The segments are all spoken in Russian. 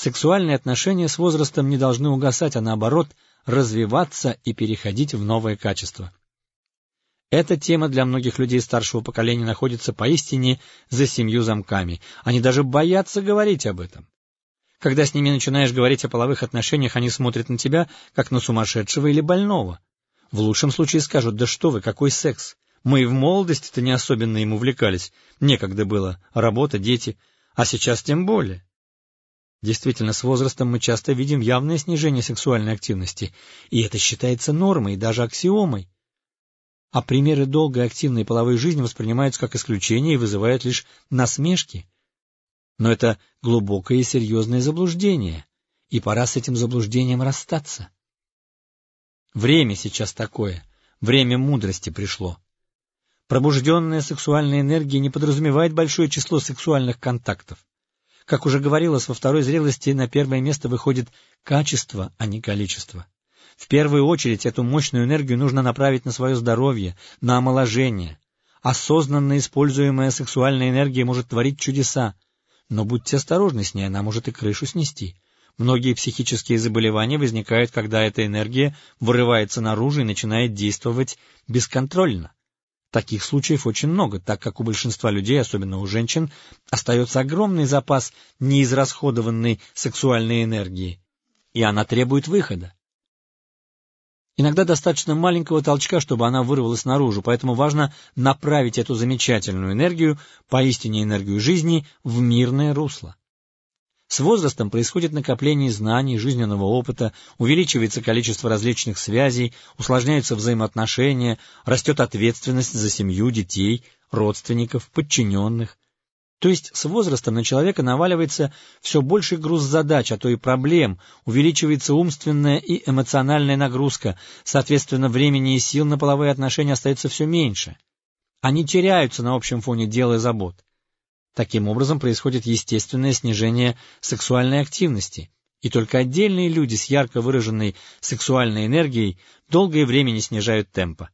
Сексуальные отношения с возрастом не должны угасать, а наоборот развиваться и переходить в новое качество. Эта тема для многих людей старшего поколения находится поистине за семью замками. Они даже боятся говорить об этом. Когда с ними начинаешь говорить о половых отношениях, они смотрят на тебя, как на сумасшедшего или больного. В лучшем случае скажут, да что вы, какой секс? Мы и в молодости-то не особенно им увлекались. Некогда было. Работа, дети. А сейчас тем более. Действительно, с возрастом мы часто видим явное снижение сексуальной активности, и это считается нормой, даже аксиомой. А примеры долгой активной половой жизни воспринимаются как исключение и вызывают лишь насмешки. Но это глубокое и серьезное заблуждение, и пора с этим заблуждением расстаться. Время сейчас такое, время мудрости пришло. Пробужденная сексуальная энергия не подразумевает большое число сексуальных контактов. Как уже говорилось, во второй зрелости на первое место выходит качество, а не количество. В первую очередь эту мощную энергию нужно направить на свое здоровье, на омоложение. Осознанно используемая сексуальная энергия может творить чудеса, но будьте осторожны с ней, она может и крышу снести. Многие психические заболевания возникают, когда эта энергия вырывается наружу и начинает действовать бесконтрольно. Таких случаев очень много, так как у большинства людей, особенно у женщин, остается огромный запас неизрасходованной сексуальной энергии, и она требует выхода. Иногда достаточно маленького толчка, чтобы она вырвалась наружу, поэтому важно направить эту замечательную энергию, поистине энергию жизни, в мирное русло. С возрастом происходит накопление знаний, жизненного опыта, увеличивается количество различных связей, усложняются взаимоотношения, растет ответственность за семью, детей, родственников, подчиненных. То есть с возрастом на человека наваливается все больший груз задач, а то и проблем, увеличивается умственная и эмоциональная нагрузка, соответственно, времени и сил на половые отношения остается все меньше. Они теряются на общем фоне дел и забот. Таким образом происходит естественное снижение сексуальной активности, и только отдельные люди с ярко выраженной сексуальной энергией долгое время не снижают темпа.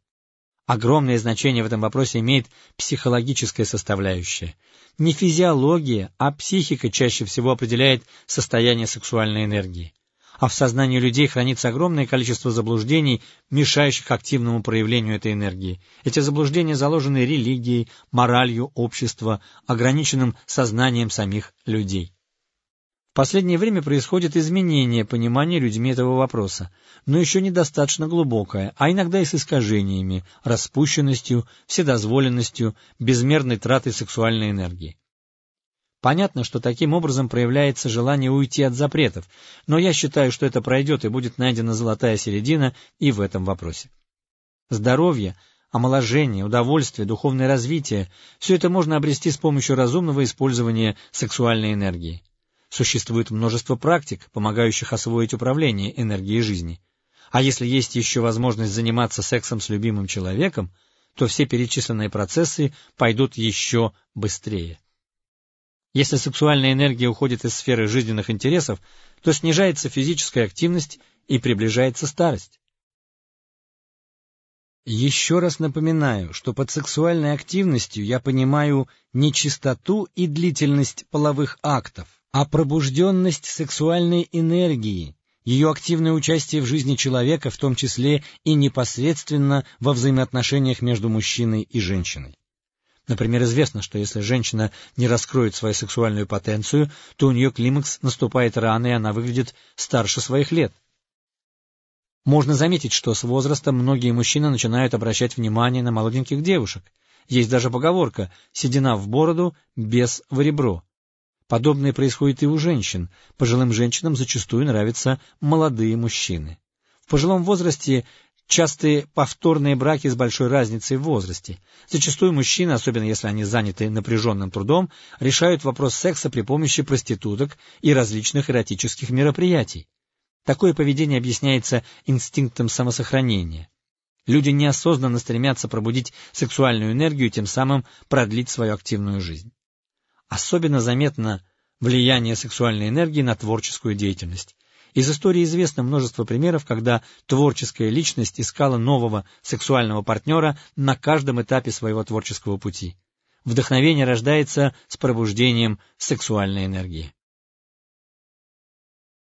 Огромное значение в этом вопросе имеет психологическая составляющая. Не физиология, а психика чаще всего определяет состояние сексуальной энергии а в сознании людей хранится огромное количество заблуждений, мешающих активному проявлению этой энергии. Эти заблуждения заложены религией, моралью общества, ограниченным сознанием самих людей. В последнее время происходит изменение понимания людьми этого вопроса, но еще недостаточно глубокое, а иногда и с искажениями, распущенностью, вседозволенностью, безмерной тратой сексуальной энергии. Понятно, что таким образом проявляется желание уйти от запретов, но я считаю, что это пройдет и будет найдена золотая середина и в этом вопросе. Здоровье, омоложение, удовольствие, духовное развитие – все это можно обрести с помощью разумного использования сексуальной энергии. Существует множество практик, помогающих освоить управление энергией жизни. А если есть еще возможность заниматься сексом с любимым человеком, то все перечисленные процессы пойдут еще быстрее. Если сексуальная энергия уходит из сферы жизненных интересов, то снижается физическая активность и приближается старость. Еще раз напоминаю, что под сексуальной активностью я понимаю не чистоту и длительность половых актов, а пробужденность сексуальной энергии, ее активное участие в жизни человека, в том числе и непосредственно во взаимоотношениях между мужчиной и женщиной. Например, известно, что если женщина не раскроет свою сексуальную потенцию, то у нее климакс наступает рано, и она выглядит старше своих лет. Можно заметить, что с возрастом многие мужчины начинают обращать внимание на молоденьких девушек. Есть даже поговорка «седина в бороду, без в ребро». Подобное происходит и у женщин. Пожилым женщинам зачастую нравятся молодые мужчины. В пожилом возрасте Частые повторные браки с большой разницей в возрасте. Зачастую мужчины, особенно если они заняты напряженным трудом, решают вопрос секса при помощи проституток и различных эротических мероприятий. Такое поведение объясняется инстинктом самосохранения. Люди неосознанно стремятся пробудить сексуальную энергию и тем самым продлить свою активную жизнь. Особенно заметно влияние сексуальной энергии на творческую деятельность. Из истории известно множество примеров, когда творческая личность искала нового сексуального партнера на каждом этапе своего творческого пути. Вдохновение рождается с пробуждением сексуальной энергии.